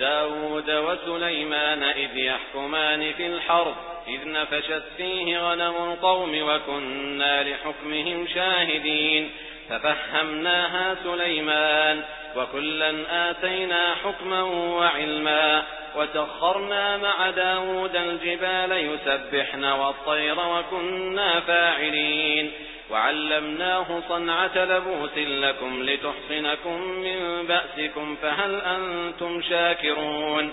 وداود وسليمان إذ يحكمان في الحرب إذ نفشت فيه غنم القوم وكنا لحكمهم شاهدين. ففهمناها سليمان وكلا آتينا حكما وعلما وسخرنا مع داود الجبال يسبحن والطير وكنا فاعلين. وعلمناه صنعة لبوس لكم لتحصنكم من بأسكم فهل أنتم شاكرون؟